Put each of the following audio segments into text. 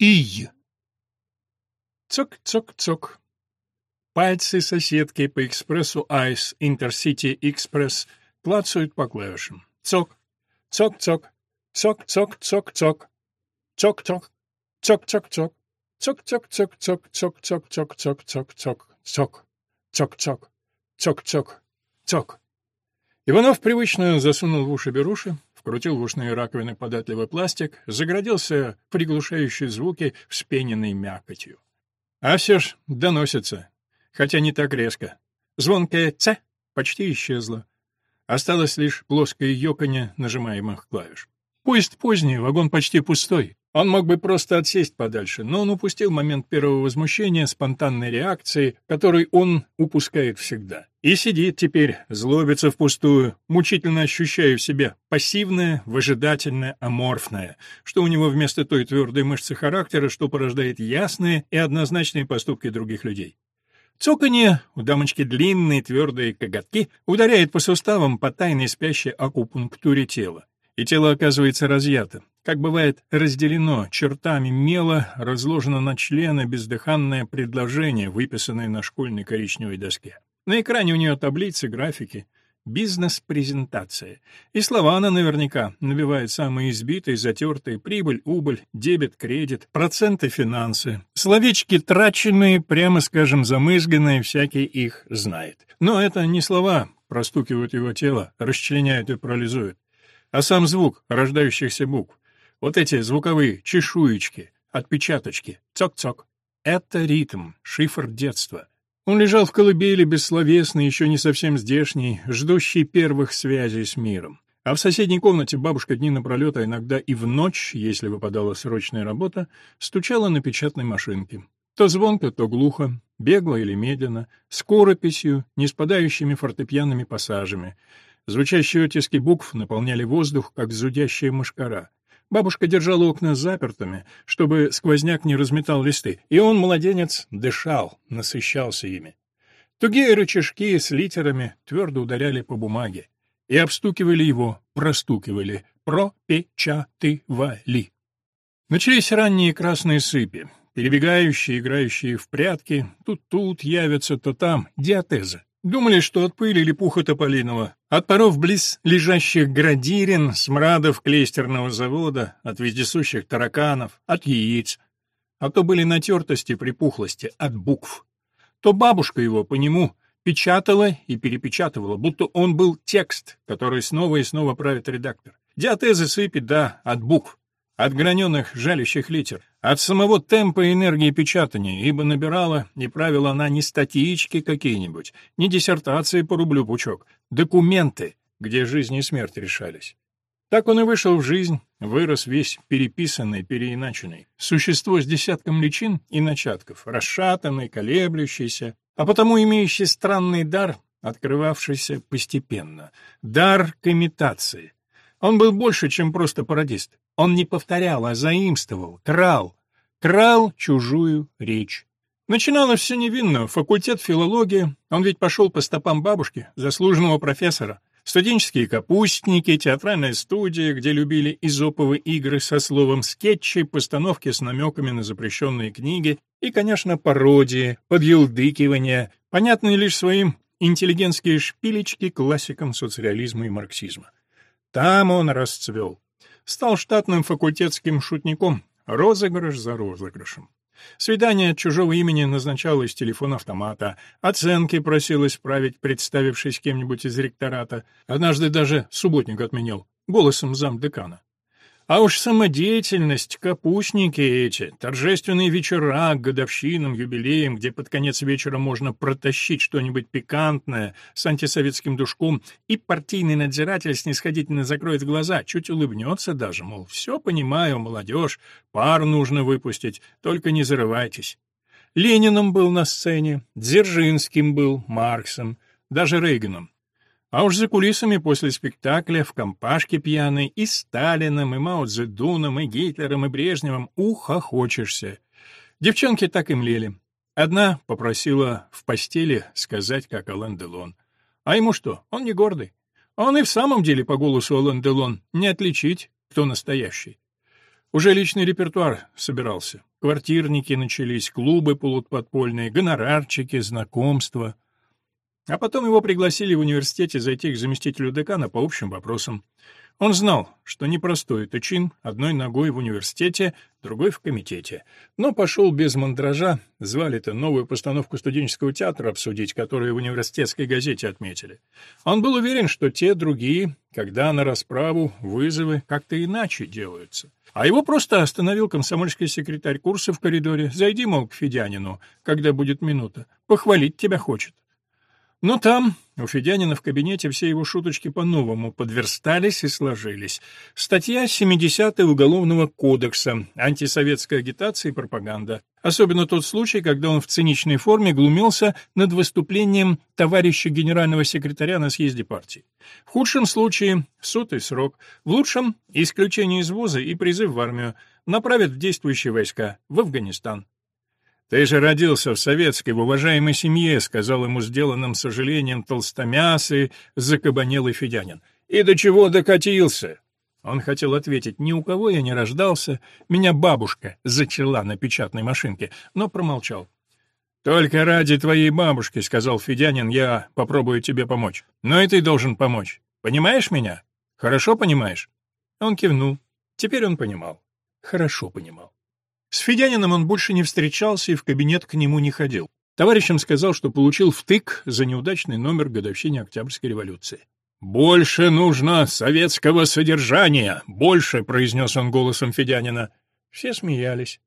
Ий. Цок-цок-цок. Пальцы соседки по экспрессу Айс Интерсити Экспресс клацают по клавишам. Цок. Цок-цок. Цок-цок-цок-цок. Цок-цок. Цок-цок-цок. Цок-цок-цок-цок-цок-цок-цок-цок-цок. Цок. Цок-цок. Цок-цок. Цок. Иванов привычно засунул в уши беруши, вкрутил в ушные раковины податливый пластик, заградился приглушающие звуки вспененной мякотью. А все ж доносится, хотя не так резко. Звонкое «ц» почти исчезло. Осталось лишь плоское ёканье нажимаемых клавиш. Поезд поздний, вагон почти пустой. Он мог бы просто отсесть подальше, но он упустил момент первого возмущения, спонтанной реакции, который он упускает всегда. И сидит теперь, злобится впустую, мучительно ощущая в себе пассивное, выжидательное, аморфное, что у него вместо той твердой мышцы характера, что порождает ясные и однозначные поступки других людей. Цоканье, у дамочки длинные твердые коготки, ударяет по суставам по тайной спящей акупунктуре тела и тело оказывается разъято. Как бывает, разделено чертами мела, разложено на члены бездыханное предложение, выписанное на школьной коричневой доске. На экране у нее таблицы, графики, бизнес-презентация. И слова она наверняка набивает самые избитые, затертые, прибыль, убыль, дебет, кредит, проценты, финансы. Словечки траченные, прямо скажем, замызганные, всякий их знает. Но это не слова, простукивают его тело, расчленяют и парализуют а сам звук рождающихся букв. Вот эти звуковые чешуечки, отпечаточки, цок-цок. Это ритм, шифр детства. Он лежал в колыбели бессловесный, еще не совсем здешний, ждущий первых связей с миром. А в соседней комнате бабушка дни напролет, а иногда и в ночь, если выпадала срочная работа, стучала на печатной машинке. То звонко, то глухо, бегло или медленно, скорописью, не спадающими фортепианными пассажами — Звучащие оттиски букв наполняли воздух, как зудящая мышкара. Бабушка держала окна запертыми, чтобы сквозняк не разметал листы, и он, младенец, дышал, насыщался ими. Тугие рычажки с литерами твердо ударяли по бумаге и обстукивали его, простукивали, пропечатывали. Начались ранние красные сыпи, перебегающие, играющие в прятки, тут-тут явятся, то там, диатезы. Думали, что от пыли или пуха тополиного, от паров близ лежащих градирин, смрадов клейстерного завода, от вездесущих тараканов, от яиц. А то были натертости, припухлости, от букв. То бабушка его по нему печатала и перепечатывала, будто он был текст, который снова и снова правит редактор. Диатезы сыпет, да, от букв от граненых жалящих литер, от самого темпа и энергии печатания, ибо набирала и правила она не статички какие-нибудь, не диссертации по рублю пучок, документы, где жизнь и смерть решались. Так он и вышел в жизнь, вырос весь переписанный, переиначенный. Существо с десятком личин и начатков, расшатанный, колеблющийся, а потому имеющий странный дар, открывавшийся постепенно. Дар к имитации. Он был больше, чем просто пародист. Он не повторял, а заимствовал, крал, крал чужую речь. Начиналось все невинно, факультет филологии, он ведь пошел по стопам бабушки, заслуженного профессора. Студенческие капустники, театральная студия, где любили изоповые игры со словом скетчи, постановки с намеками на запрещенные книги и, конечно, пародии, подъелдыкивания, понятные лишь своим интеллигентские шпилечки классикам социализма и марксизма. Там он расцвел стал штатным факультетским шутником, розыгрыш за розыгрышем. Свидание от чужого имени назначалось с телефона автомата, оценки просилось править, представившись кем-нибудь из ректората. Однажды даже субботник отменил, голосом замдекана. А уж самодеятельность, капустники эти, торжественные вечера к годовщинам, юбилеям, где под конец вечера можно протащить что-нибудь пикантное с антисоветским душком, и партийный надзиратель снисходительно закроет глаза, чуть улыбнется даже, мол, все понимаю, молодежь, пар нужно выпустить, только не зарывайтесь. Лениным был на сцене, Дзержинским был, Марксом, даже Рейганом. А уж за кулисами после спектакля в компашке пьяной и Сталином, и Мао Цзэдуном, и Гитлером, и Брежневым ухохочешься. Девчонки так и млели. Одна попросила в постели сказать, как Алан Делон. А ему что, он не гордый. Он и в самом деле по голосу Алан Делон не отличить, кто настоящий. Уже личный репертуар собирался. Квартирники начались, клубы полуподпольные, гонорарчики, знакомства. А потом его пригласили в университете зайти к заместителю декана по общим вопросам. Он знал, что непростой это чин, одной ногой в университете, другой в комитете. Но пошел без мандража, звали-то новую постановку студенческого театра обсудить, которую в университетской газете отметили. Он был уверен, что те другие, когда на расправу, вызовы, как-то иначе делаются. А его просто остановил комсомольский секретарь курса в коридоре. «Зайди, мол, к Федянину, когда будет минута. Похвалить тебя хочет». Но там, у Федянина в кабинете, все его шуточки по-новому подверстались и сложились. Статья 70 Уголовного кодекса «Антисоветская агитация и пропаганда». Особенно тот случай, когда он в циничной форме глумился над выступлением товарища генерального секретаря на съезде партии. В худшем случае — и срок, в лучшем — исключение из вуза и призыв в армию, направят в действующие войска, в Афганистан. «Ты же родился в советской, в уважаемой семье», — сказал ему сделанным сожалением толстомясый, закабанелый Федянин. «И до чего докатился?» Он хотел ответить, «Ни у кого я не рождался, меня бабушка зачала на печатной машинке», но промолчал. «Только ради твоей бабушки», — сказал Федянин, — «я попробую тебе помочь. Но и ты должен помочь. Понимаешь меня? Хорошо понимаешь?» Он кивнул. Теперь он понимал. Хорошо понимал. С Федяниным он больше не встречался и в кабинет к нему не ходил. Товарищам сказал, что получил втык за неудачный номер годовщине Октябрьской революции. «Больше нужно советского содержания! Больше!» — произнес он голосом Федянина. Все смеялись.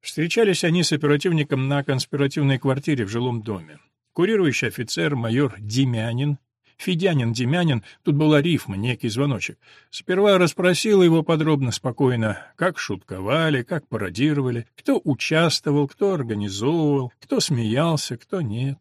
Встречались они с оперативником на конспиративной квартире в жилом доме. Курирующий офицер майор Демянин Федянин, Демянин, тут была рифма, некий звоночек. Сперва расспросила его подробно, спокойно, как шутковали, как пародировали, кто участвовал, кто организовывал, кто смеялся, кто нет.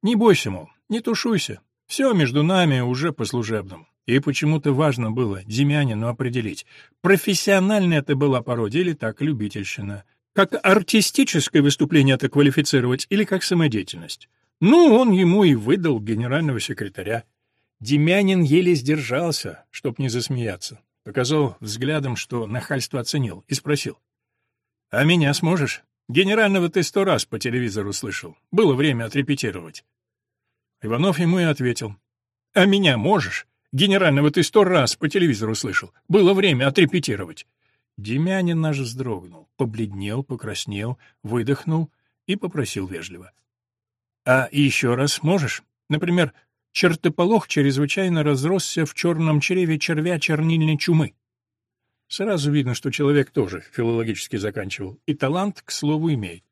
Не бойся, мол, не тушуйся. Все между нами уже по служебному. И почему-то важно было Демянину определить, профессиональная это была пародия или так любительщина. Как артистическое выступление это квалифицировать или как самодеятельность. Ну, он ему и выдал генерального секретаря. Демянин еле сдержался, чтоб не засмеяться. Показал взглядом, что нахальство оценил, и спросил. — А меня сможешь? Генерального ты сто раз по телевизору слышал. Было время отрепетировать. Иванов ему и ответил. — А меня можешь? Генерального ты сто раз по телевизору слышал. Было время отрепетировать. Демянин наш вздрогнул, побледнел, покраснел, выдохнул и попросил вежливо. — А еще раз можешь? Например, чертополох чрезвычайно разросся в черном чреве червя чернильной чумы. Сразу видно, что человек тоже филологически заканчивал, и талант, к слову, имеет.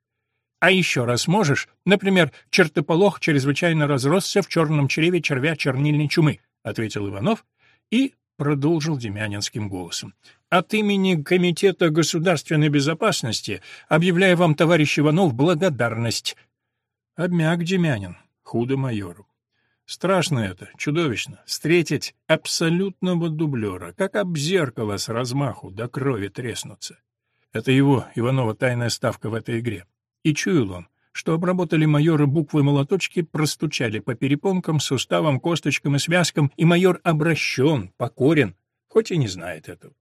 А еще раз можешь, например, чертополох чрезвычайно разросся в черном чреве червя чернильной чумы, ответил Иванов и продолжил демянинским голосом. От имени Комитета государственной безопасности объявляю вам, товарищ Иванов, благодарность. Обмяк Демянин, худо майору. Страшно это, чудовищно, встретить абсолютного дублера, как об зеркало с размаху до крови треснуться. Это его, Иванова, тайная ставка в этой игре. И чуял он, что обработали майоры буквы-молоточки, простучали по перепонкам, суставам, косточкам и связкам, и майор обращен, покорен, хоть и не знает этого.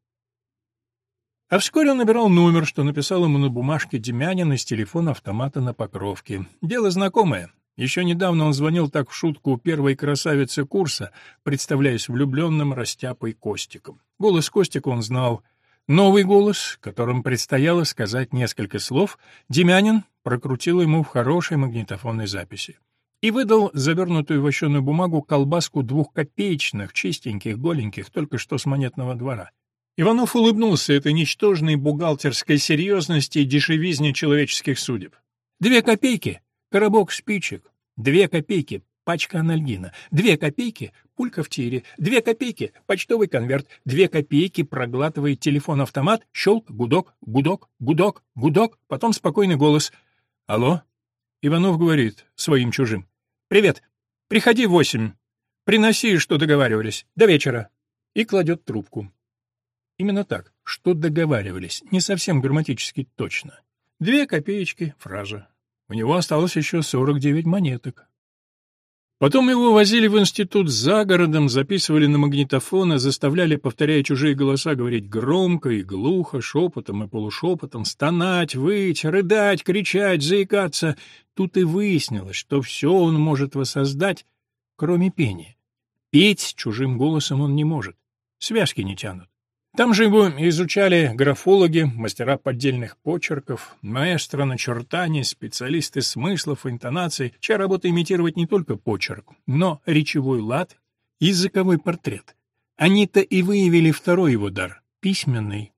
А вскоре он набирал номер, что написал ему на бумажке Демянин из телефона автомата на Покровке. Дело знакомое, еще недавно он звонил так в шутку первой красавице курса, представляясь влюбленным растяпой Костиком. Голос Костика он знал. Новый голос, которым предстояло сказать несколько слов, Демянин прокрутил ему в хорошей магнитофонной записи. И выдал завернутую в вощеную бумагу колбаску двухкопеечных, чистеньких, голеньких, только что с монетного двора. Иванов улыбнулся этой ничтожной бухгалтерской серьезности и дешевизне человеческих судеб. «Две копейки!» Коробок спичек. Две копейки. Пачка анальгина. Две копейки. Пулька в тире. Две копейки. Почтовый конверт. Две копейки. Проглатывает телефон-автомат. Щелк. Гудок. Гудок. Гудок. Гудок. Потом спокойный голос. «Алло?» Иванов говорит своим чужим. «Привет. Приходи в восемь. Приноси, что договаривались. До вечера». И кладет трубку. Именно так, что договаривались, не совсем грамматически точно. Две копеечки, фраза. У него осталось еще 49 монеток. Потом его возили в институт за городом, записывали на магнитофон заставляли, повторяя чужие голоса, говорить громко и глухо, шепотом и полушепотом, стонать, выть, рыдать, кричать, заикаться. Тут и выяснилось, что все он может воссоздать, кроме пения. Петь чужим голосом он не может, связки не тянут. Там же его изучали графологи, мастера поддельных почерков, маэстро начертаний, специалисты смыслов, интонаций, чья работа имитировать не только почерк, но речевой лад, языковой портрет. Они-то и выявили второй его дар — письменный.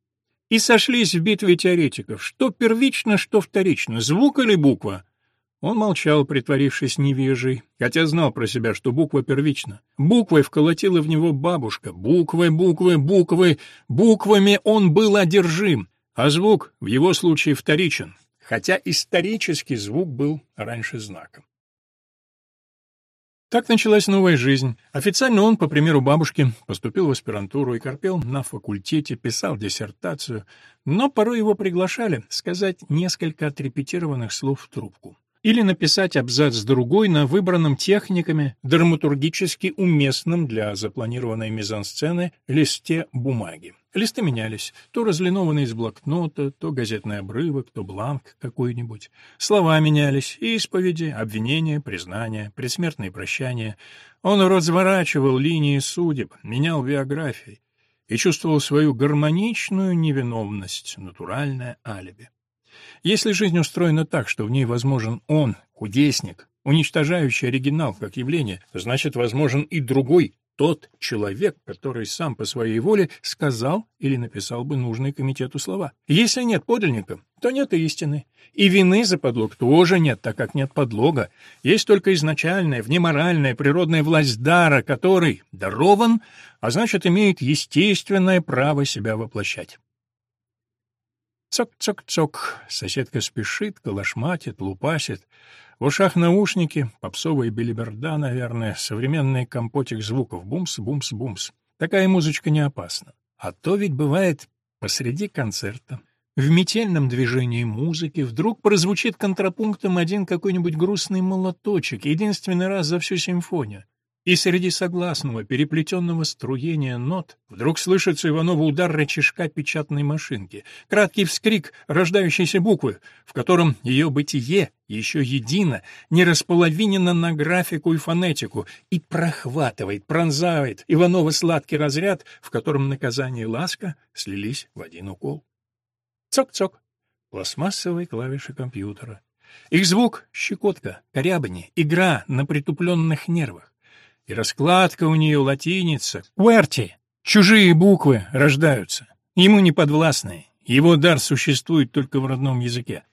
И сошлись в битве теоретиков, что первично, что вторично, звук или буква. Он молчал, притворившись невежей, хотя знал про себя, что буква первична. Буквой вколотила в него бабушка. Буквы, буквы, буквы. Буквами он был одержим, а звук в его случае вторичен, хотя исторический звук был раньше знаком. Так началась новая жизнь. Официально он, по примеру бабушки, поступил в аспирантуру и корпел на факультете, писал диссертацию, но порой его приглашали сказать несколько отрепетированных слов в трубку или написать абзац другой на выбранном техниками драматургически уместном для запланированной мизансцены листе бумаги. Листы менялись, то разлинованные из блокнота, то газетный обрывок, то бланк какой-нибудь. Слова менялись, исповеди, обвинения, признания, предсмертные прощания. Он разворачивал линии судеб, менял биографии и чувствовал свою гармоничную невиновность, натуральное алиби. Если жизнь устроена так, что в ней возможен он, кудесник, уничтожающий оригинал как явление, значит, возможен и другой, тот человек, который сам по своей воле сказал или написал бы нужные комитету слова. Если нет подельника, то нет и истины. И вины за подлог тоже нет, так как нет подлога. Есть только изначальная, внеморальная, природная власть дара, который дарован, а значит, имеет естественное право себя воплощать. Цок-цок-цок. Соседка спешит, калашматит, лупасит. В ушах наушники, попсовая белиберда, наверное, современный компотик звуков. Бумс-бумс-бумс. Такая музычка не опасна. А то ведь бывает посреди концерта. В метельном движении музыки вдруг прозвучит контрапунктом один какой-нибудь грустный молоточек, единственный раз за всю симфонию. И среди согласного, переплетенного струения нот вдруг слышится Иванову удар рычажка печатной машинки, краткий вскрик рождающейся буквы, в котором ее бытие еще едино, не располовинено на графику и фонетику, и прохватывает, пронзает Иванова сладкий разряд, в котором наказание и ласка слились в один укол. Цок-цок. Пластмассовые клавиши компьютера. Их звук — щекотка, корябание, игра на притупленных нервах. И раскладка у нее латиница. Кверти. Чужие буквы рождаются. Ему не подвластные. Его дар существует только в родном языке.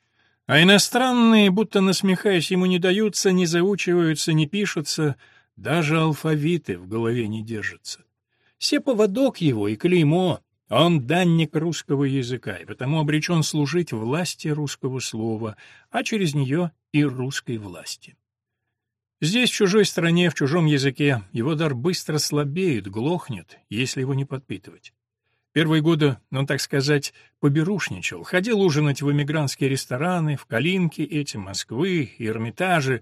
А иностранные, будто насмехаясь, ему не даются, не заучиваются, не пишутся, даже алфавиты в голове не держатся. Все поводок его и клеймо, он данник русского языка, и потому обречен служить власти русского слова, а через нее и русской власти. Здесь, в чужой стране, в чужом языке, его дар быстро слабеет, глохнет, если его не подпитывать. Первые годы он, так сказать, поберушничал, ходил ужинать в эмигрантские рестораны, в Калинки эти, Москвы, Эрмитажи,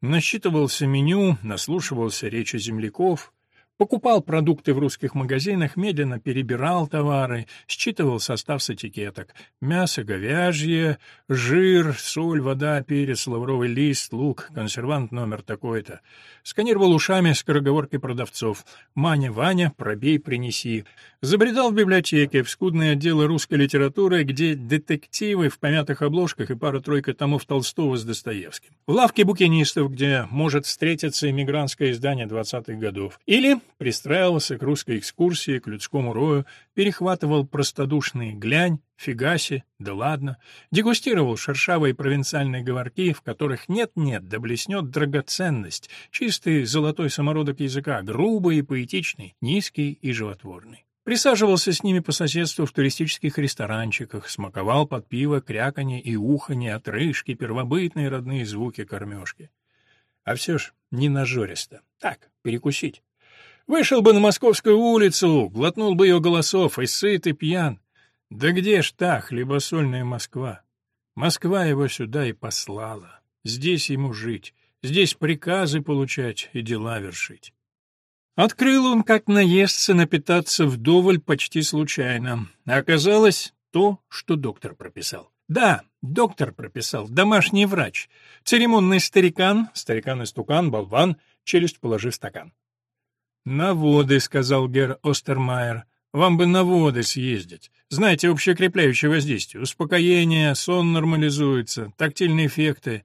насчитывался меню, наслушивался речи земляков, Покупал продукты в русских магазинах, медленно перебирал товары, считывал состав с этикеток. Мясо говяжье, жир, соль, вода, перец, лавровый лист, лук, консервант номер такой-то. Сканировал ушами скороговорки продавцов. «Маня, Ваня, пробей, принеси». Забредал в библиотеке, в скудные отделы русской литературы, где детективы в помятых обложках и пара-тройка томов Толстого с Достоевским. В лавке букинистов, где может встретиться иммигрантское издание 20-х годов. Или пристраивался к русской экскурсии, к людскому рою, перехватывал простодушные глянь, фигаси, да ладно, дегустировал шершавые провинциальные говорки, в которых нет-нет, да блеснет драгоценность, чистый золотой самородок языка, грубый и поэтичный, низкий и животворный. Присаживался с ними по соседству в туристических ресторанчиках, смаковал под пиво кряканье и уханье, отрыжки, первобытные родные звуки кормежки. А все ж не нажористо. Так, перекусить. Вышел бы на Московскую улицу, глотнул бы ее голосов, и сыт, и пьян. Да где ж та хлебосольная Москва? Москва его сюда и послала. Здесь ему жить, Здесь приказы получать и дела вершить. Открыл он, как наесться, напитаться вдоволь почти случайно. Оказалось то, что доктор прописал. Да, доктор прописал, домашний врач. Церемонный старикан, старикан-истукан, болван, челюсть положив стакан. «На воды», — сказал Гер Остермайер. «Вам бы на воды съездить. Знаете, общеукрепляющее воздействие, успокоение, сон нормализуется, тактильные эффекты».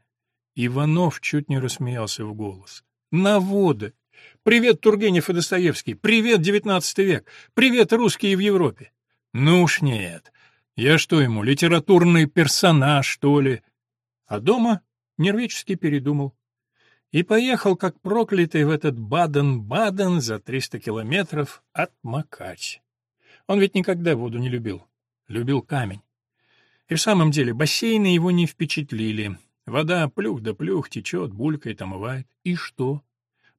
Иванов чуть не рассмеялся в голос. «На воды! Привет, Тургенев и Достоевский! Привет, девятнадцатый век! Привет, русские в Европе!» «Ну уж нет. Я что ему, литературный персонаж, что ли?» А дома нервически передумал и поехал, как проклятый, в этот Баден-Баден за 300 километров от Макач. Он ведь никогда воду не любил. Любил камень. И в самом деле бассейны его не впечатлили. Вода плюх да плюх течет, булькает, омывает. И что?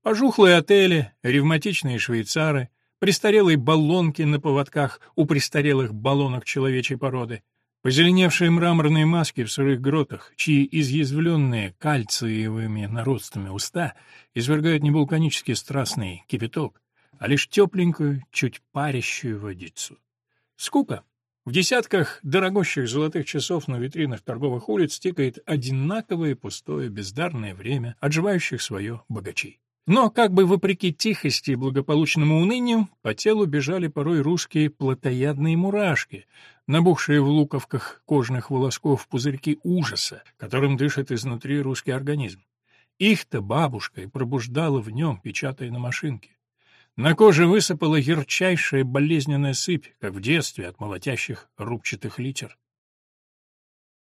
Пожухлые отели, ревматичные швейцары, престарелые баллонки на поводках у престарелых баллонок человечей породы, Позеленевшие мраморные маски в сырых гротах, чьи изъязвленные кальциевыми народствами уста извергают не вулканический страстный кипяток, а лишь тепленькую, чуть парящую водицу. Скука. В десятках дорогущих золотых часов на витринах торговых улиц тикает одинаковое пустое бездарное время отживающих свое богачей. Но, как бы вопреки тихости и благополучному унынию, по телу бежали порой русские плотоядные мурашки, набухшие в луковках кожных волосков пузырьки ужаса, которым дышит изнутри русский организм. Их-то бабушка и пробуждала в нем, печатая на машинке. На коже высыпала ярчайшая болезненная сыпь, как в детстве от молотящих рубчатых литер.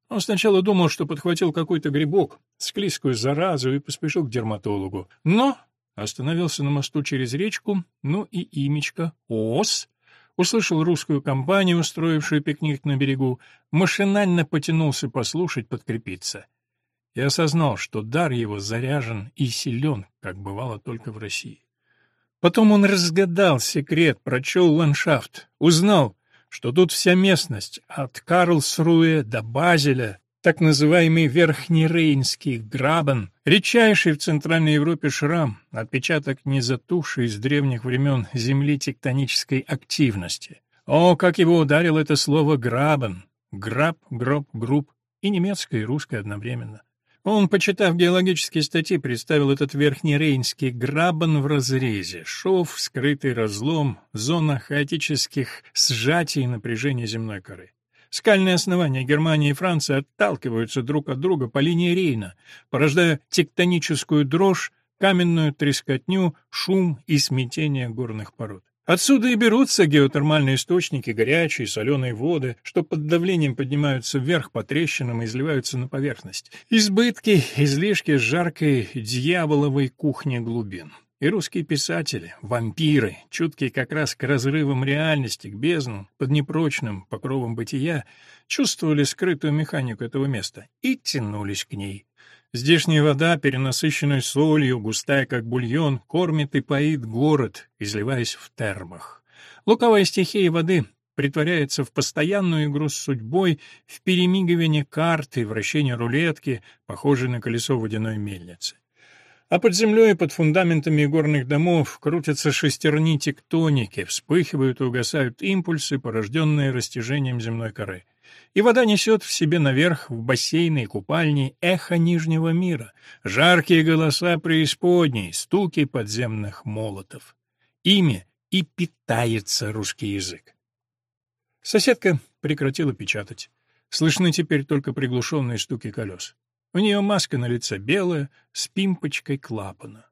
Он сначала думал, что подхватил какой-то грибок, склизкую заразу и поспешил к дерматологу. Но остановился на мосту через речку, ну и имечко ОС, услышал русскую компанию, устроившую пикник на берегу, машинально потянулся послушать, подкрепиться. И осознал, что дар его заряжен и силен, как бывало только в России. Потом он разгадал секрет, прочел ландшафт, узнал, что тут вся местность, от Карлсруэ до Базеля, так называемый Верхнерейнский грабен, редчайший в Центральной Европе шрам, отпечаток незатухший с древних времен земли тектонической активности. О, как его ударил это слово «грабен», «граб», «гроб», «групп» и немецкое, и русское одновременно. Он, почитав геологические статьи, представил этот верхнерейнский грабан в разрезе, шов, скрытый разлом, зона хаотических сжатий и напряжения земной коры. Скальные основания Германии и Франции отталкиваются друг от друга по линии Рейна, порождая тектоническую дрожь, каменную трескотню, шум и смятение горных пород. Отсюда и берутся геотермальные источники, горячие, соленые воды, что под давлением поднимаются вверх по трещинам и изливаются на поверхность. Избытки, излишки жаркой дьяволовой кухни глубин. И русские писатели, вампиры, чуткие как раз к разрывам реальности, к бездну, под непрочным покровом бытия, чувствовали скрытую механику этого места и тянулись к ней. Здешняя вода, перенасыщенная солью, густая как бульон, кормит и поит город, изливаясь в термах. Луковая стихия воды притворяется в постоянную игру с судьбой, в перемигивание карты, вращение рулетки, похожей на колесо водяной мельницы. А под землей, под фундаментами горных домов, крутятся шестерни тектоники, вспыхивают и угасают импульсы, порожденные растяжением земной коры и вода несет в себе наверх, в бассейны и купальни, эхо Нижнего мира, жаркие голоса преисподней, стуки подземных молотов. Ими и питается русский язык. Соседка прекратила печатать. Слышны теперь только приглушенные стуки колес. У нее маска на лице белая, с пимпочкой клапана.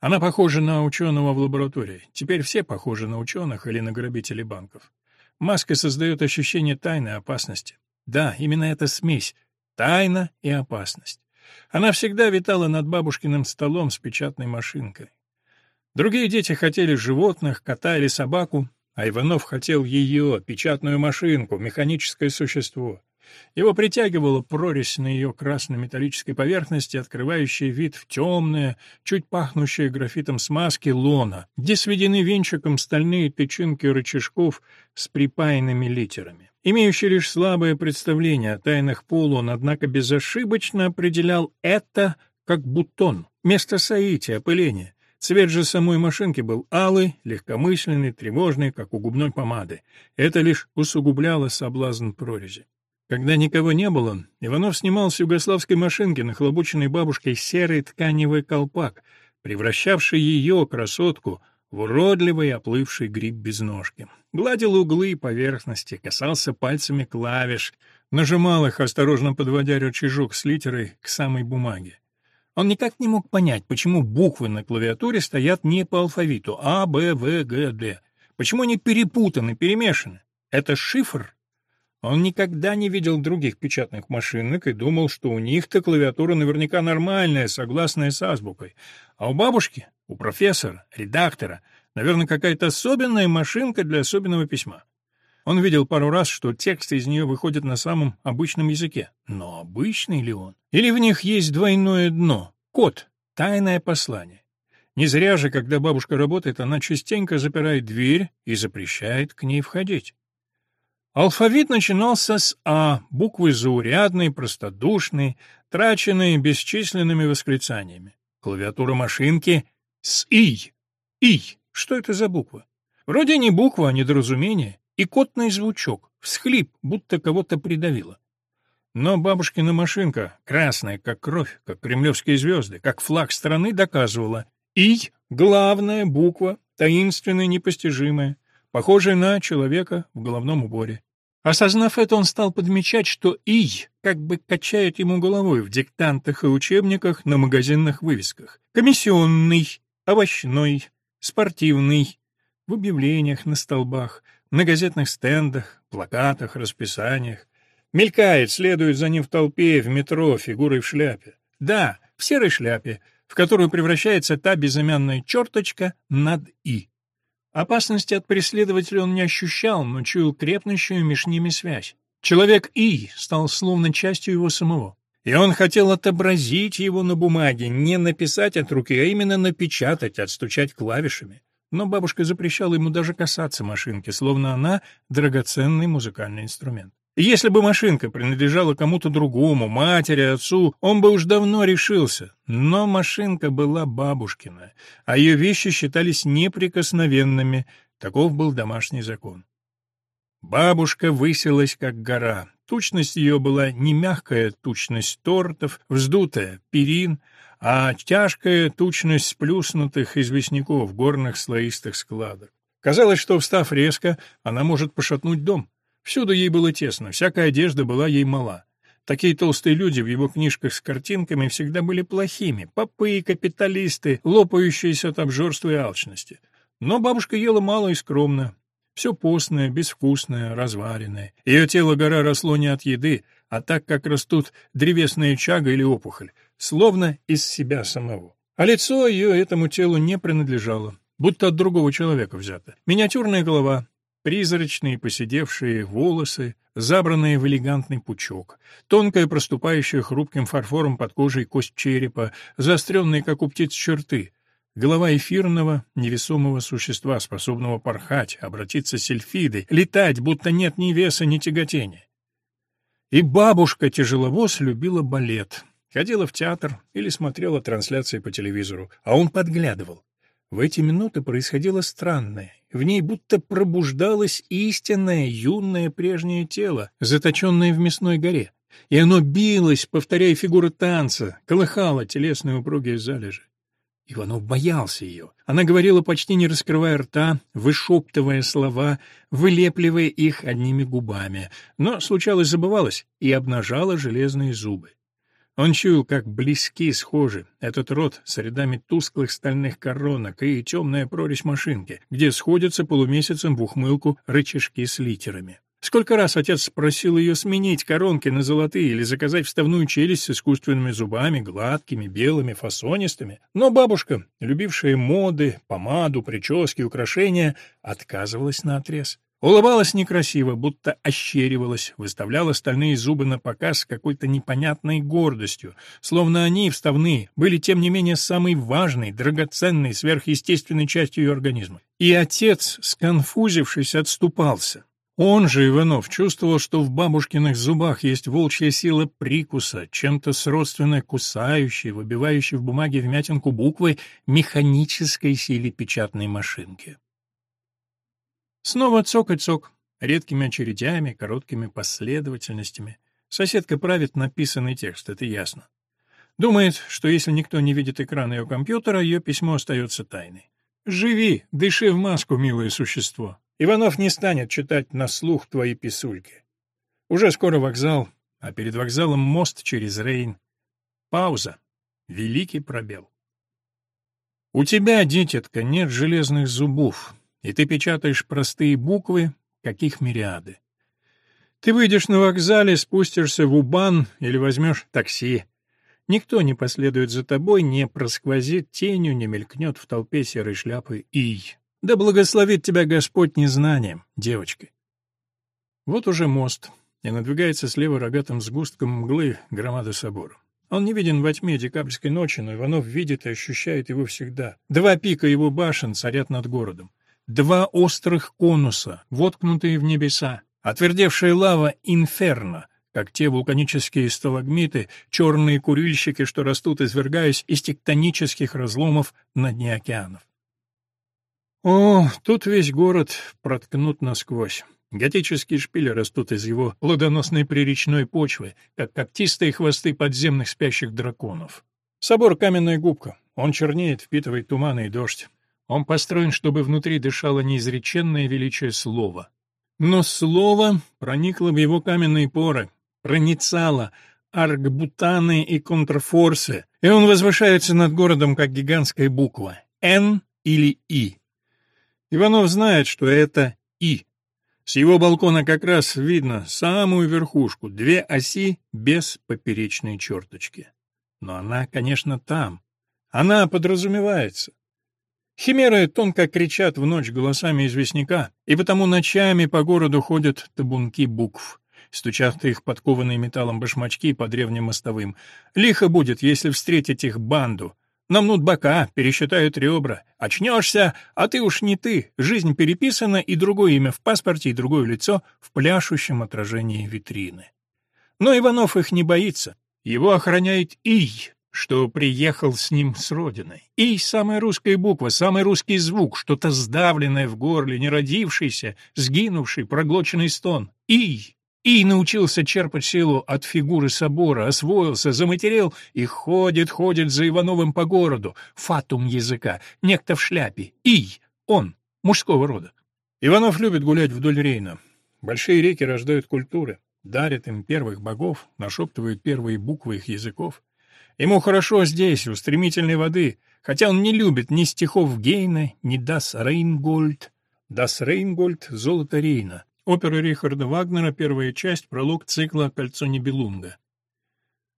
Она похожа на ученого в лаборатории. Теперь все похожи на ученых или на грабителей банков. Маска создает ощущение тайны и опасности. Да, именно эта смесь — тайна и опасность. Она всегда витала над бабушкиным столом с печатной машинкой. Другие дети хотели животных, кота или собаку, а Иванов хотел ее, печатную машинку, механическое существо. Его притягивала прорезь на ее красно-металлической поверхности, открывающая вид в темное, чуть пахнущее графитом смазки лона, где сведены венчиком стальные тычинки рычажков с припаянными литерами. Имеющий лишь слабое представление о тайнах полу, он, однако, безошибочно определял это как бутон, место соития, опыления. Цвет же самой машинки был алый, легкомысленный, тревожный, как у губной помады. Это лишь усугубляло соблазн прорези. Когда никого не было, Иванов снимал с югославской машинки, нахлобученной бабушкой, серый тканевый колпак, превращавший ее, красотку, в уродливый оплывший гриб без ножки. Гладил углы и поверхности, касался пальцами клавиш, нажимал их, осторожно подводя рычажок с литерой к самой бумаге. Он никак не мог понять, почему буквы на клавиатуре стоят не по алфавиту А, Б, В, Г, Д. Почему они перепутаны, перемешаны? Это шифр? Он никогда не видел других печатных машинок и думал, что у них-то клавиатура наверняка нормальная, согласная с азбукой. А у бабушки, у профессора, редактора, наверное, какая-то особенная машинка для особенного письма. Он видел пару раз, что тексты из нее выходят на самом обычном языке. Но обычный ли он? Или в них есть двойное дно, код, тайное послание? Не зря же, когда бабушка работает, она частенько запирает дверь и запрещает к ней входить. Алфавит начинался с «А», буквы заурядные, простодушные, траченные бесчисленными восклицаниями. Клавиатура машинки — с «И». «И». Что это за буква? Вроде не буква, а недоразумение и котный звучок, всхлип, будто кого-то придавило. Но бабушкина машинка, красная, как кровь, как кремлевские звезды, как флаг страны, доказывала «И» — главная буква, таинственная, непостижимая, похожая на человека в головном уборе. Осознав это, он стал подмечать, что «И» как бы качает ему головой в диктантах и учебниках на магазинных вывесках. Комиссионный, овощной, спортивный, в объявлениях на столбах, на газетных стендах, плакатах, расписаниях. Мелькает, следует за ним в толпе, в метро, фигурой в шляпе. Да, в серой шляпе, в которую превращается та безымянная черточка над «и». Опасности от преследователя он не ощущал, но чуял крепнущую меж ними связь. Человек И стал словно частью его самого. И он хотел отобразить его на бумаге, не написать от руки, а именно напечатать, отстучать клавишами но бабушка запрещала ему даже касаться машинки, словно она драгоценный музыкальный инструмент. Если бы машинка принадлежала кому-то другому, матери, отцу, он бы уж давно решился. Но машинка была бабушкина, а ее вещи считались неприкосновенными. Таков был домашний закон. Бабушка высилась, как гора. Тучность ее была не мягкая тучность тортов, вздутая перин, а тяжкая тучность сплюснутых известняков, горных слоистых складок. Казалось, что, встав резко, она может пошатнуть дом. Всюду ей было тесно, всякая одежда была ей мала. Такие толстые люди в его книжках с картинками всегда были плохими, попы и капиталисты, лопающиеся от обжорства и алчности. Но бабушка ела мало и скромно. Все постное, безвкусное, разваренное. Ее тело гора росло не от еды, а так, как растут древесная чага или опухоль, словно из себя самого. А лицо ее этому телу не принадлежало, будто от другого человека взято. Миниатюрная голова, призрачные поседевшие волосы, забранные в элегантный пучок, тонкая проступающая хрупким фарфором под кожей кость черепа, заостренные, как у птиц, черты, голова эфирного, невесомого существа, способного порхать, обратиться сельфидой, летать, будто нет ни веса, ни тяготения. И бабушка-тяжеловоз любила балет, ходила в театр или смотрела трансляции по телевизору, а он подглядывал. В эти минуты происходило странное. В ней будто пробуждалось истинное, юное прежнее тело, заточенное в мясной горе. И оно билось, повторяя фигуры танца, колыхало телесные упругие залежи. Иванов боялся ее. Она говорила, почти не раскрывая рта, вышептывая слова, вылепливая их одними губами, но, случалось, забывалась и обнажала железные зубы. Он чуял, как близки, схожи этот рот с рядами тусклых стальных коронок и темная прорезь машинки, где сходятся полумесяцем в ухмылку рычажки с литерами. Сколько раз отец просил ее сменить коронки на золотые или заказать вставную челюсть с искусственными зубами, гладкими, белыми, фасонистыми, но бабушка, любившая моды, помаду, прически, украшения, отказывалась наотрез. Улыбалась некрасиво, будто ощеривалась, выставляла стальные зубы на показ с какой-то непонятной гордостью, словно они, вставные, были, тем не менее, самой важной, драгоценной, сверхъестественной частью ее организма. И отец, сконфузившись, отступался. Он же, Иванов, чувствовал, что в бабушкиных зубах есть волчья сила прикуса, чем-то сродственная кусающей, выбивающей в бумаге вмятинку буквы механической силе печатной машинки. Снова цок-цок, редкими очередями, короткими последовательностями. Соседка правит написанный текст, это ясно. Думает, что если никто не видит экран ее компьютера, ее письмо остается тайной. «Живи, дыши в маску, милое существо. Иванов не станет читать на слух твои писульки. Уже скоро вокзал, а перед вокзалом мост через Рейн. Пауза. Великий пробел. У тебя, дитятка, нет железных зубов, и ты печатаешь простые буквы, каких мириады. Ты выйдешь на вокзале, спустишься в Убан или возьмешь такси. Никто не последует за тобой, не просквозит тенью, не мелькнет в толпе серой шляпы «Ий». Да благословит тебя Господь незнанием, девочка. Вот уже мост, и надвигается слева рогатым сгустком мглы громада собора. Он не виден во тьме декабрьской ночи, но Иванов видит и ощущает его всегда. Два пика его башен царят над городом. Два острых конуса, воткнутые в небеса. Отвердевшая лава инферно, как те вулканические сталагмиты, черные курильщики, что растут, извергаясь из тектонических разломов на дне океанов. О, тут весь город проткнут насквозь. Готические шпили растут из его плодоносной приречной почвы, как когтистые хвосты подземных спящих драконов. Собор — каменная губка. Он чернеет, впитывает туманы и дождь. Он построен, чтобы внутри дышало неизреченное величие слова. Но слово проникло в его каменные поры, проницало аркбутаны и контрфорсы, и он возвышается над городом, как гигантская буква — «Н» или «И». Иванов знает, что это «И». С его балкона как раз видно самую верхушку, две оси без поперечной черточки. Но она, конечно, там. Она подразумевается. Химеры тонко кричат в ночь голосами известняка, и потому ночами по городу ходят табунки букв, стучат их подкованные металлом башмачки по древним мостовым. Лихо будет, если встретить их банду, Намнут бока, пересчитают ребра. Очнешься, а ты уж не ты. Жизнь переписана, и другое имя в паспорте, и другое лицо в пляшущем отражении витрины. Но Иванов их не боится. Его охраняет Ий, что приехал с ним с родины. Ий — самая русская буква, самый русский звук, что-то сдавленное в горле, не родившийся, сгинувший, проглоченный стон. Ий и научился черпать силу от фигуры собора, освоился, заматерел и ходит, ходит за Ивановым по городу. Фатум языка, некто в шляпе. Ий, он, мужского рода. Иванов любит гулять вдоль Рейна. Большие реки рождают культуры, дарят им первых богов, нашептывают первые буквы их языков. Ему хорошо здесь, у стремительной воды, хотя он не любит ни стихов Гейна, ни Дас Рейнгольд. Дас Рейнгольд — золото Рейна — Опера Рихарда Вагнера, первая часть, пролог цикла «Кольцо Небелунга».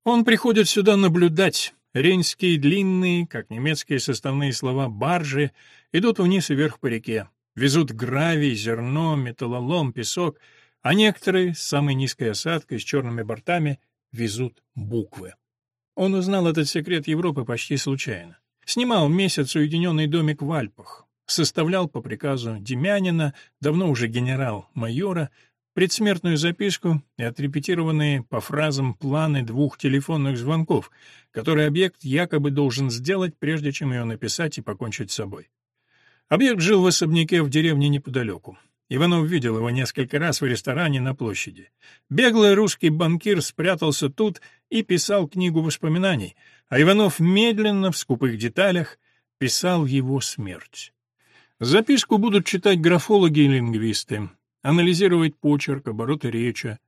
Он приходит сюда наблюдать. Рейнские длинные, как немецкие составные слова, баржи идут вниз и вверх по реке. Везут гравий, зерно, металлолом, песок, а некоторые, с самой низкой осадкой, с черными бортами, везут буквы. Он узнал этот секрет Европы почти случайно. Снимал месяц уединенный домик в Альпах составлял по приказу Демянина, давно уже генерал-майора, предсмертную записку и отрепетированные по фразам планы двух телефонных звонков, которые объект якобы должен сделать, прежде чем ее написать и покончить с собой. Объект жил в особняке в деревне неподалеку. Иванов видел его несколько раз в ресторане на площади. Беглый русский банкир спрятался тут и писал книгу воспоминаний, а Иванов медленно, в скупых деталях, писал его смерть. Записку будут читать графологи и лингвисты, анализировать почерк, обороты речи.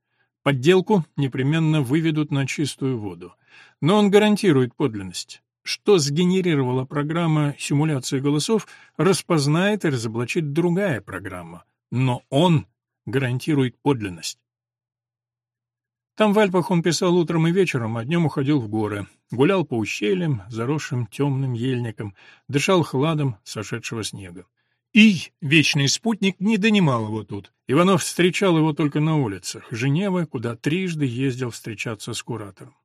Подделку непременно выведут на чистую воду. Но он гарантирует подлинность. Что сгенерировала программа симуляции голосов, распознает и разоблачит другая программа. Но он гарантирует подлинность. Там в Альпах он писал утром и вечером, а днем уходил в горы. Гулял по ущельям, заросшим темным ельником, дышал хладом сошедшего снега. И вечный спутник не донимал его тут. Иванов встречал его только на улицах Женевы, куда трижды ездил встречаться с куратором.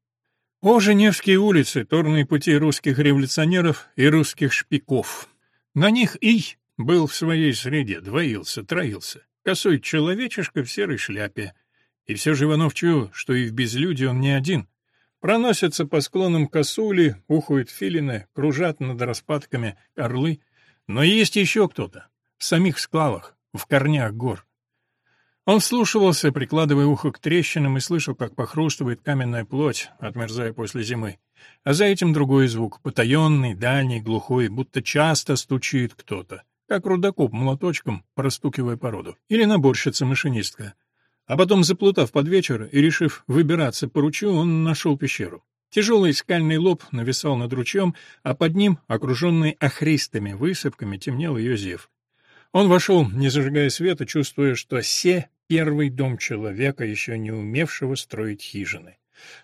О, Женевские улицы, торные пути русских революционеров и русских шпиков. На них И был в своей среде, двоился, троился. Косой человечишка в серой шляпе. И все же Иванов чуял, что и в безлюдии он не один. Проносятся по склонам косули, ухают филины, кружат над распадками орлы. Но есть еще кто-то. В самих скалах, в корнях гор. Он вслушивался, прикладывая ухо к трещинам, и слышал, как похрустывает каменная плоть, отмерзая после зимы. А за этим другой звук, потаенный, дальний, глухой, будто часто стучит кто-то, как рудокоп молоточком, простукивая породу. Или наборщица-машинистка. А потом, заплутав под вечер и решив выбираться по ручью, он нашел пещеру. Тяжелый скальный лоб нависал над ручьем, а под ним, окруженный охристыми высыпками, темнел ее зев. Он вошел, не зажигая света, чувствуя, что се — первый дом человека, еще не умевшего строить хижины.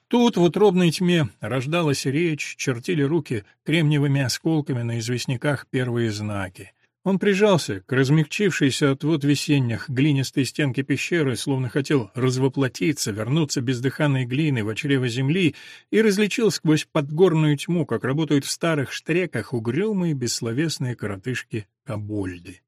Тут в утробной тьме рождалась речь, чертили руки кремниевыми осколками на известняках первые знаки. Он прижался к размягчившейся от вод весенних глинистой стенке пещеры, словно хотел развоплотиться, вернуться бездыханной глиной в чрево земли, и различил сквозь подгорную тьму, как работают в старых штреках угрюмые бессловесные коротышки кобольды.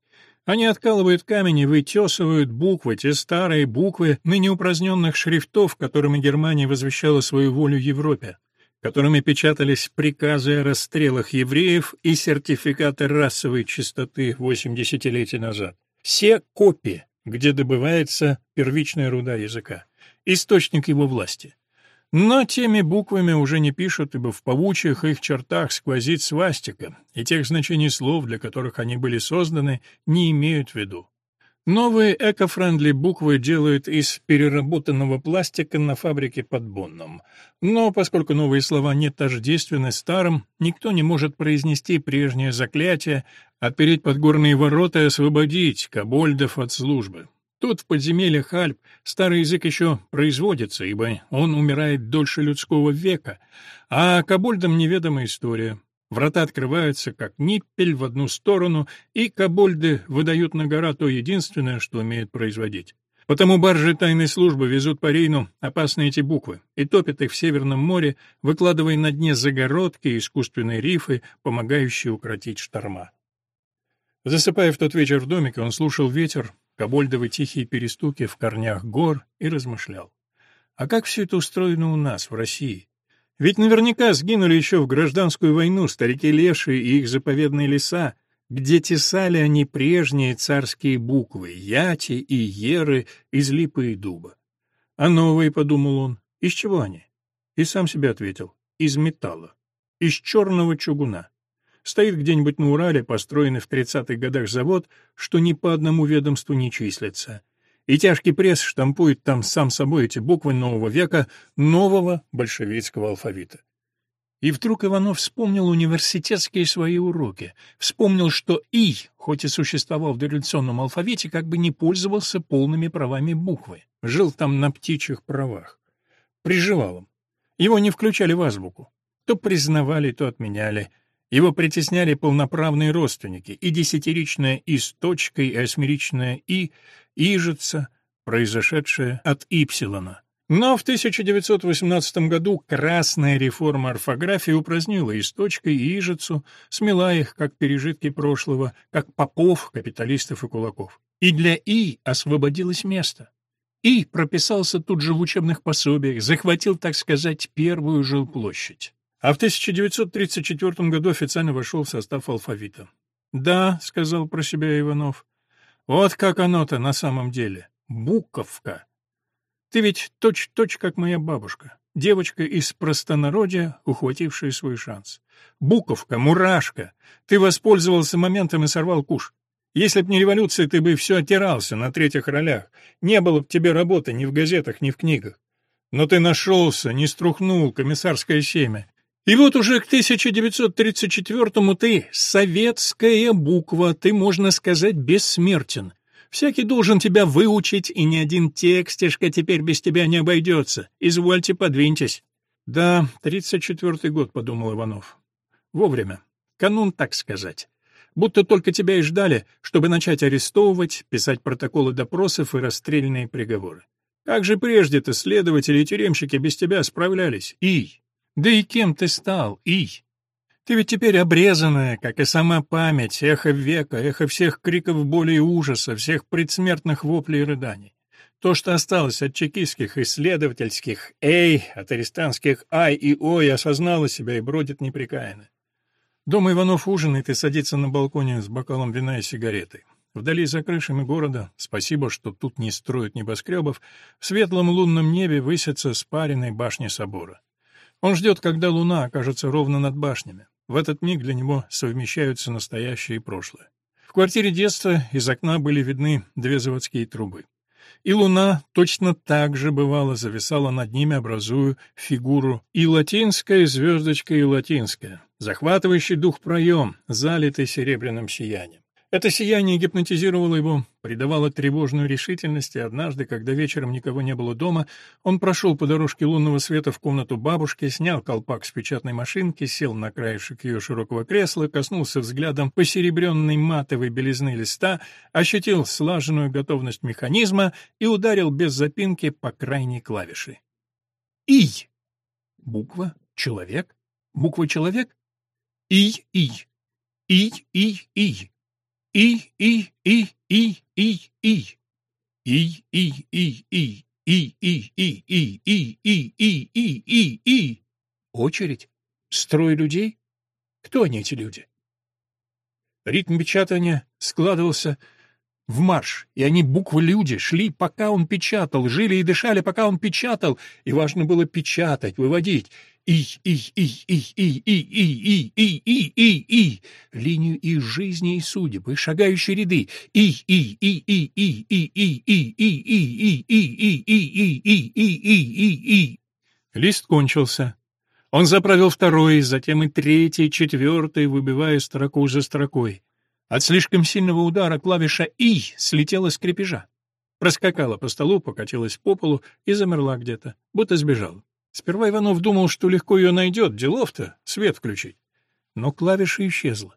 Они откалывают камень и вытесывают буквы, те старые буквы ныне упраздненных шрифтов, которыми Германия возвещала свою волю Европе, которыми печатались приказы о расстрелах евреев и сертификаты расовой чистоты 8 десятилетий назад. Все копии, где добывается первичная руда языка, источник его власти. Но теми буквами уже не пишут, ибо в павучьих их чертах сквозит свастика, и тех значений слов, для которых они были созданы, не имеют в виду. Новые эко-френдли буквы делают из переработанного пластика на фабрике под Бонном. Но поскольку новые слова не тождественны старым, никто не может произнести прежнее заклятие, отпереть подгорные ворота и освободить кобольдов от службы. Тут, в подземельях Альп, старый язык еще производится, ибо он умирает дольше людского века, а кобольдам неведома история. Врата открываются, как ниппель, в одну сторону, и кобольды выдают на гора то единственное, что умеют производить. Потому баржи тайной службы везут по Рейну опасные эти буквы и топят их в Северном море, выкладывая на дне загородки и искусственные рифы, помогающие укротить шторма. Засыпая в тот вечер в домике, он слушал ветер, Кобольдовы тихие перестуки в корнях гор и размышлял. А как все это устроено у нас, в России? Ведь наверняка сгинули еще в гражданскую войну старики Леши и их заповедные леса, где тесали они прежние царские буквы «Яти» и «Еры» из липы и дуба. А новые, — подумал он, — из чего они? И сам себе ответил — из металла, из черного чугуна. Стоит где-нибудь на Урале построенный в 30-х годах завод, что ни по одному ведомству не числится. И тяжкий пресс штампует там сам собой эти буквы нового века, нового большевистского алфавита. И вдруг Иванов вспомнил университетские свои уроки, вспомнил, что «и», хоть и существовал в дореволюционном алфавите, как бы не пользовался полными правами буквы, жил там на птичьих правах. Приживалом. Его не включали в азбуку. То признавали, то отменяли — его притесняли полноправные родственники, и десятиричная «и» с точкой, и осьмеричная «и», «ижица», произошедшая от «ипсилона». Но в 1918 году красная реформа орфографии упразднила и с точкой, и ижицу, смела их, как пережитки прошлого, как попов, капиталистов и кулаков. И для «и» освободилось место. «И» прописался тут же в учебных пособиях, захватил, так сказать, первую жилплощадь а в 1934 году официально вошел в состав алфавита. «Да», — сказал про себя Иванов, — «вот как оно-то на самом деле. Буковка. Ты ведь точь-точь, как моя бабушка, девочка из простонародья, ухватившая свой шанс. Буковка, мурашка. Ты воспользовался моментом и сорвал куш. Если б не революция, ты бы все оттирался на третьих ролях. Не было б тебе работы ни в газетах, ни в книгах. Но ты нашелся, не струхнул комиссарское семя. И вот уже к 1934-му ты советская буква, ты, можно сказать, бессмертен. Всякий должен тебя выучить, и ни один текстишка теперь без тебя не обойдется. Извольте, подвиньтесь. Да, 34-й год, подумал Иванов. Вовремя. Канун, так сказать. Будто только тебя и ждали, чтобы начать арестовывать, писать протоколы допросов и расстрельные приговоры. Как же прежде-то следователи и тюремщики без тебя справлялись? И да и кем ты стал, И? Ты ведь теперь обрезанная, как и сама память, эхо века, эхо всех криков боли и ужаса, всех предсмертных воплей и рыданий. То, что осталось от чекистских исследовательских «эй», от арестанских «ай» и «ой», осознало себя и бродит непрекаянно. Дома Иванов ужинает и садится на балконе с бокалом вина и сигаретой. Вдали за крышами города, спасибо, что тут не строят небоскребов, в светлом лунном небе высятся спаренные башни собора. Он ждет, когда луна окажется ровно над башнями. В этот миг для него совмещаются настоящее и прошлое. В квартире детства из окна были видны две заводские трубы. И луна точно так же, бывало, зависала над ними, образуя фигуру и латинская звездочка, и латинская, захватывающий дух проем, залитый серебряным сиянием. Это сияние гипнотизировало его, придавало тревожную решительность, и однажды, когда вечером никого не было дома, он прошел по дорожке лунного света в комнату бабушки, снял колпак с печатной машинки, сел на краешек ее широкого кресла, коснулся взглядом посеребренной матовой белизны листа, ощутил слаженную готовность механизма и ударил без запинки по крайней клавише. «И». Буква «Человек». Буква «Человек». «И-И». «И-И-И». И, и, и, и, и, и. И, и, и, и, и, и, и, и, и, и, и, и, и, и. Очередь? Строй людей? Кто они, эти люди? Ритм печатания складывался в марш, и они, буквы-люди, шли, пока он печатал, жили и дышали, пока он печатал, и важно было печатать, выводить, и, и, и, и, и, и, и, и, и, и, и, и, линию и жизни, и судеб, и шагающие ряды, и, и, и, и, и, и, и, и, и, и, и, и, и, и, и, и, и, и, и. Лист кончился. Он заправил второй, затем и третий, четвертый, выбивая строку за строкой. От слишком сильного удара клавиша «И» слетела с крепежа. Проскакала по столу, покатилась по полу и замерла где-то, будто сбежала. Сперва Иванов думал, что легко ее найдет, делов-то, свет включить. Но клавиша исчезла.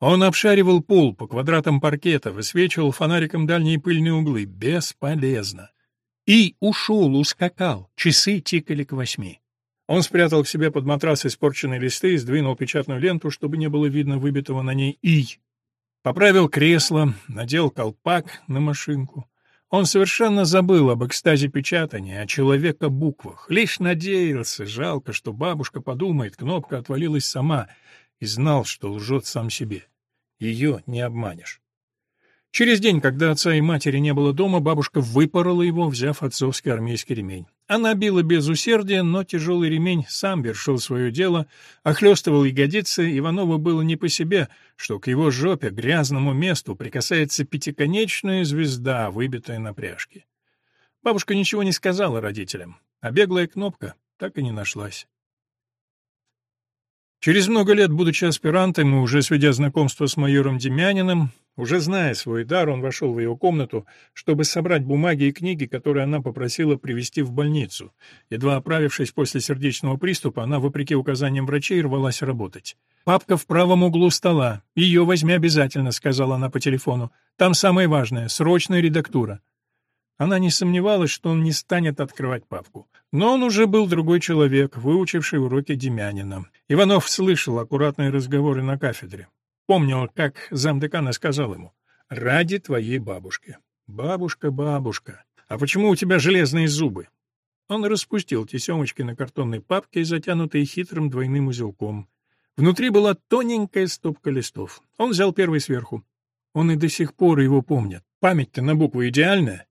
Он обшаривал пол по квадратам паркета, высвечивал фонариком дальние пыльные углы. Бесполезно. И ушел, ускакал. Часы тикали к восьми. Он спрятал к себе под матрас испорченные листы и сдвинул печатную ленту, чтобы не было видно выбитого на ней «И». Поправил кресло, надел колпак на машинку. Он совершенно забыл об экстазе печатания, о человека-буквах. Лишь надеялся, жалко, что бабушка подумает, кнопка отвалилась сама, и знал, что лжет сам себе. Ее не обманешь. Через день, когда отца и матери не было дома, бабушка выпорола его, взяв отцовский армейский ремень. Она била без усердия, но тяжелый ремень сам вершил свое дело, охлестывал ягодицы, Иванову было не по себе, что к его жопе, грязному месту, прикасается пятиконечная звезда, выбитая на пряжке. Бабушка ничего не сказала родителям, а беглая кнопка так и не нашлась. Через много лет, будучи аспирантом и уже сведя знакомство с майором Демяниным, уже зная свой дар, он вошел в ее комнату, чтобы собрать бумаги и книги, которые она попросила привезти в больницу. Едва оправившись после сердечного приступа, она, вопреки указаниям врачей, рвалась работать. «Папка в правом углу стола. Ее возьми обязательно», — сказала она по телефону. «Там самое важное — срочная редактура». Она не сомневалась, что он не станет открывать папку. Но он уже был другой человек, выучивший уроки Демянина. Иванов слышал аккуратные разговоры на кафедре. Помнил, как замдекана сказал ему «Ради твоей бабушки». «Бабушка, бабушка, а почему у тебя железные зубы?» Он распустил тесемочки на картонной папке, затянутой хитрым двойным узелком. Внутри была тоненькая стопка листов. Он взял первый сверху. Он и до сих пор его помнит. Память-то на букву идеальная.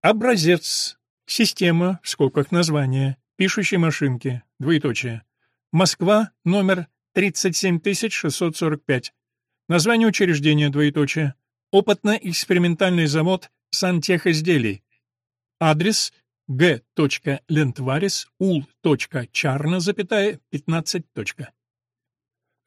Образец. Система, в скобках названия, пишущей машинки, двоеточие. Москва, номер 37645. Название учреждения, двоеточие. Опытно-экспериментальный завод сантехизделий. Адрес Г. Лентварис, Ул. Чарна, запятая, 15.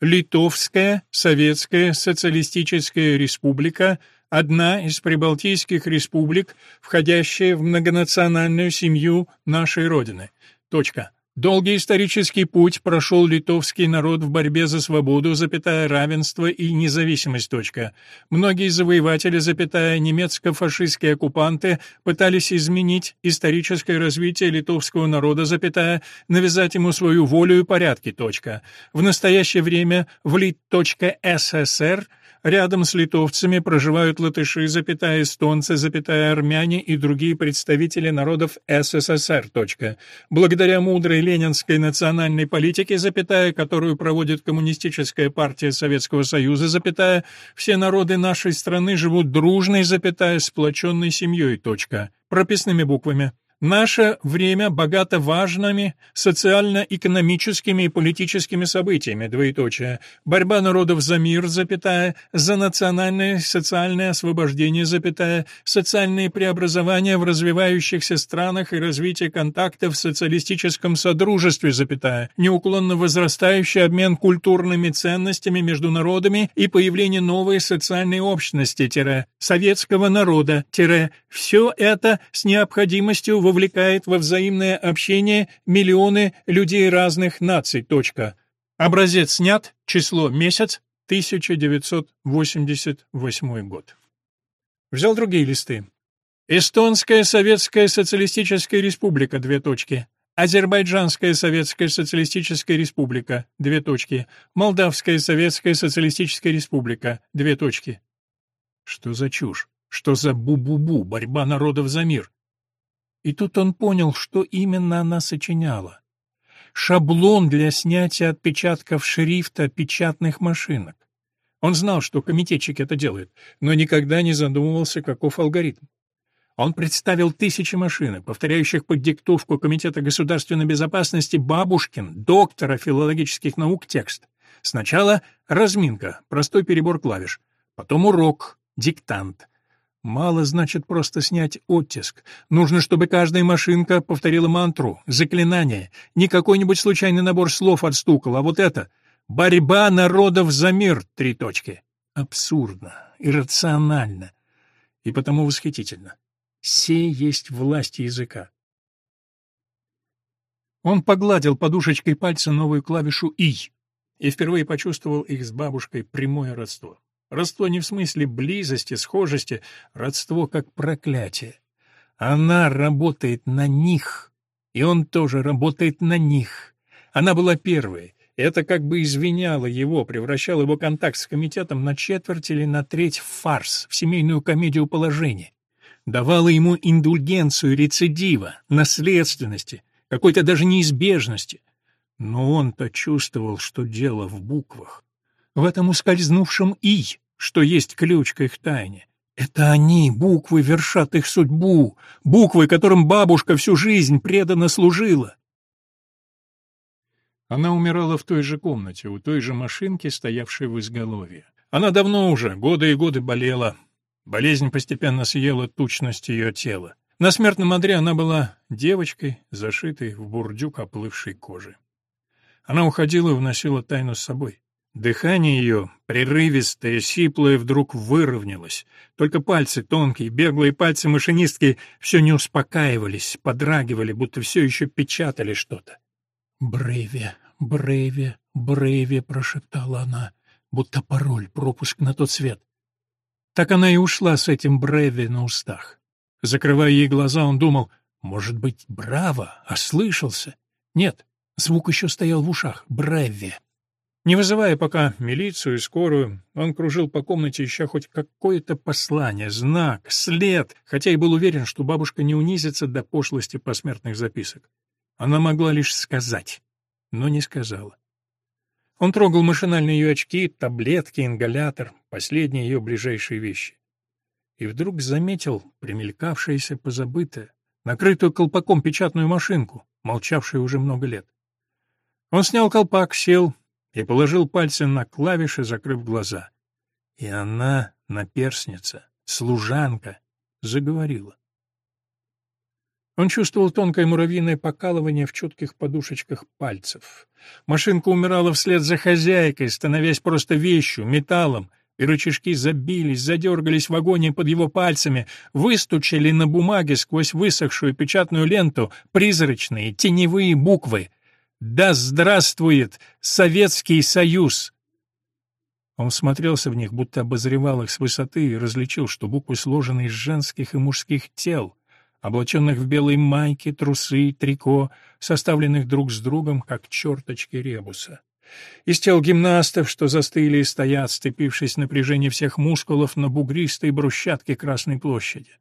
Литовская Советская Социалистическая Республика одна из прибалтийских республик, входящая в многонациональную семью нашей Родины. Точка. Долгий исторический путь прошел литовский народ в борьбе за свободу, запятая, равенство и независимость. Точка. Многие завоеватели, запятая, немецко-фашистские оккупанты пытались изменить историческое развитие литовского народа, запятая, навязать ему свою волю и порядки. Точка. В настоящее время в Лит.ССР – Рядом с литовцами проживают латыши, запятая, эстонцы, запятая, армяне и другие представители народов СССР. Точка. Благодаря мудрой ленинской национальной политике, запятая, которую проводит Коммунистическая партия Советского Союза, запятая, все народы нашей страны живут дружной, запятая, сплоченной семьей. Точка. Прописными буквами. Наше время богато важными социально-экономическими и политическими событиями, двоеточие. Борьба народов за мир, запятая, за национальное социальное освобождение, запятая, социальные преобразования в развивающихся странах и развитие контактов в социалистическом содружестве, запятая, неуклонно возрастающий обмен культурными ценностями между народами и появление новой социальной общности, тире, советского народа, тире, все это с необходимостью в вовлекает во взаимное общение миллионы людей разных наций. Точка. Образец снят, число месяц, 1988 год. Взял другие листы. Эстонская Советская Социалистическая Республика, две точки. Азербайджанская Советская Социалистическая Республика, две точки. Молдавская Советская Социалистическая Республика, две точки. Что за чушь? Что за бу-бу-бу, борьба народов за мир? И тут он понял, что именно она сочиняла. Шаблон для снятия отпечатков шрифта печатных машинок. Он знал, что комитетчики это делают, но никогда не задумывался, каков алгоритм. Он представил тысячи машинок, повторяющих под диктовку Комитета государственной безопасности Бабушкин, доктора филологических наук, текст. Сначала разминка, простой перебор клавиш, потом урок, диктант, Мало значит просто снять оттиск. Нужно, чтобы каждая машинка повторила мантру, заклинание, не какой-нибудь случайный набор слов отстукал, а вот это — борьба народов за мир, три точки. Абсурдно, иррационально и потому восхитительно. Все есть власть языка. Он погладил подушечкой пальца новую клавишу «И» и впервые почувствовал их с бабушкой прямое родство. Родство не в смысле близости, схожести, родство как проклятие. Она работает на них, и он тоже работает на них. Она была первой. Это как бы извиняло его, превращало его контакт с комитетом на четверть или на треть в фарс, в семейную комедию положения. Давало ему индульгенцию рецидива, наследственности, какой-то даже неизбежности. Но он-то чувствовал, что дело в буквах в этом ускользнувшем «и», что есть ключ к их тайне. Это они, буквы, вершат их судьбу, буквы, которым бабушка всю жизнь преданно служила. Она умирала в той же комнате, у той же машинки, стоявшей в изголовье. Она давно уже, годы и годы болела. Болезнь постепенно съела тучность ее тела. На смертном одре она была девочкой, зашитой в бурдюк оплывшей кожи. Она уходила и уносила тайну с собой. Дыхание ее, прерывистое, сиплое, вдруг выровнялось. Только пальцы, тонкие, беглые пальцы машинистки, все не успокаивались, подрагивали, будто все еще печатали что-то. «Брейве, Брейве, Брейве», — прошептала она, будто пароль, пропуск на тот свет. Так она и ушла с этим Брейве на устах. Закрывая ей глаза, он думал, может быть, браво, ослышался. Нет, звук еще стоял в ушах, Брейве. Не вызывая пока милицию и скорую, он кружил по комнате, ища хоть какое-то послание, знак, след, хотя и был уверен, что бабушка не унизится до пошлости посмертных записок. Она могла лишь сказать, но не сказала. Он трогал машинально ее очки, таблетки, ингалятор, последние ее ближайшие вещи. И вдруг заметил примелькавшееся позабытое, накрытую колпаком печатную машинку, молчавшую уже много лет. Он снял колпак, сел, и положил пальцы на клавиши, закрыв глаза. И она, наперсница, служанка, заговорила. Он чувствовал тонкое муравьиное покалывание в чутких подушечках пальцев. Машинка умирала вслед за хозяйкой, становясь просто вещью, металлом, и рычажки забились, задергались в агонии под его пальцами, выстучили на бумаге сквозь высохшую печатную ленту призрачные теневые буквы — Да здравствует Советский Союз! Он смотрелся в них, будто обозревал их с высоты и различил, что буквы сложены из женских и мужских тел, облаченных в белые майки, трусы, трико, составленных друг с другом, как черточки ребуса. Из тел гимнастов, что застыли и стоят, сцепившись в напряжении всех мускулов на бугристой брусчатке Красной площади.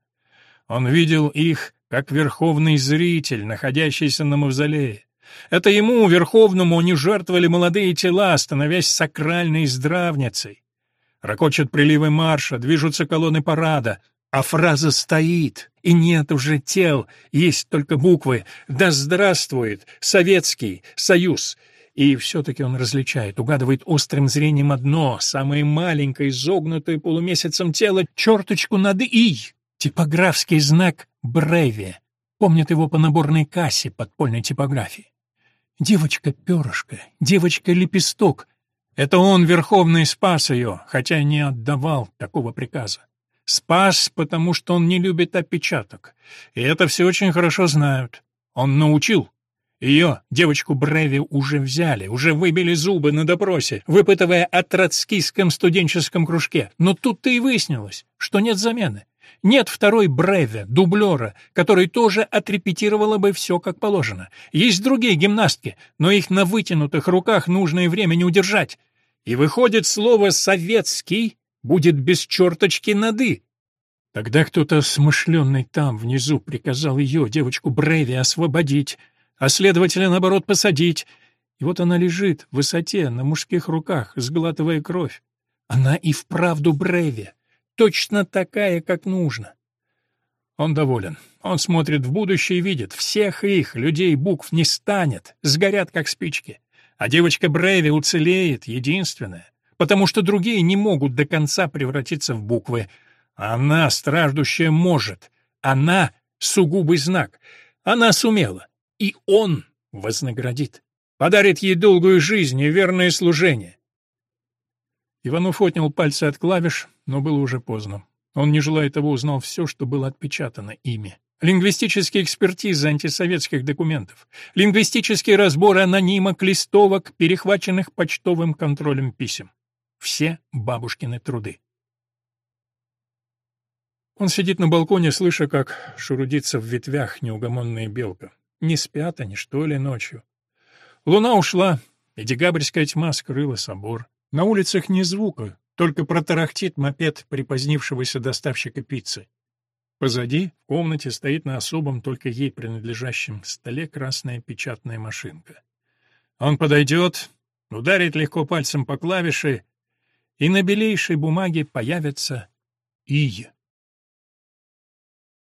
Он видел их, как верховный зритель, находящийся на мавзолее. Это ему, Верховному, они жертвовали молодые тела, становясь сакральной здравницей. Рокочут приливы марша, движутся колонны парада, а фраза стоит, и нет уже тел, есть только буквы «Да здравствует Советский Союз!» И все-таки он различает, угадывает острым зрением одно, самое маленькое, изогнутое полумесяцем тело, черточку над «и», типографский знак «Бреви». Помнит его по наборной кассе подпольной типографии. Девочка-перышко, девочка-лепесток. Это он, Верховный, спас ее, хотя не отдавал такого приказа. Спас, потому что он не любит опечаток. И это все очень хорошо знают. Он научил. Ее, девочку Бреви, уже взяли, уже выбили зубы на допросе, выпытывая о троцкийском студенческом кружке. Но тут-то и выяснилось, что нет замены. Нет второй Бреве, дублера, который тоже отрепетировала бы все как положено. Есть другие гимнастки, но их на вытянутых руках нужное время не удержать. И выходит, слово «советский» будет без черточки нады. Тогда кто-то смышленный там, внизу, приказал ее, девочку Бреви, освободить, а следователя, наоборот, посадить. И вот она лежит в высоте, на мужских руках, сглатывая кровь. Она и вправду Бреви точно такая, как нужно. Он доволен. Он смотрит в будущее и видит, всех их, людей, букв, не станет, сгорят, как спички. А девочка Брэви уцелеет, единственная, потому что другие не могут до конца превратиться в буквы. Она, страждущая, может. Она — сугубый знак. Она сумела. И он вознаградит. Подарит ей долгую жизнь и верное служение. Иванов отнял пальцы от клавиш, но было уже поздно. Он, не желая того, узнал все, что было отпечатано ими. Лингвистические экспертизы антисоветских документов, лингвистические разборы анонимок, листовок, перехваченных почтовым контролем писем. Все бабушкины труды. Он сидит на балконе, слыша, как шурудится в ветвях неугомонная белка. Не спят они, что ли, ночью. Луна ушла, и декабрьская тьма скрыла собор. На улицах ни звука, только протарахтит мопед припозднившегося доставщика пиццы. Позади в комнате стоит на особом, только ей принадлежащем столе красная печатная машинка. Он подойдет, ударит легко пальцем по клавише, и на белейшей бумаге появится «Ия».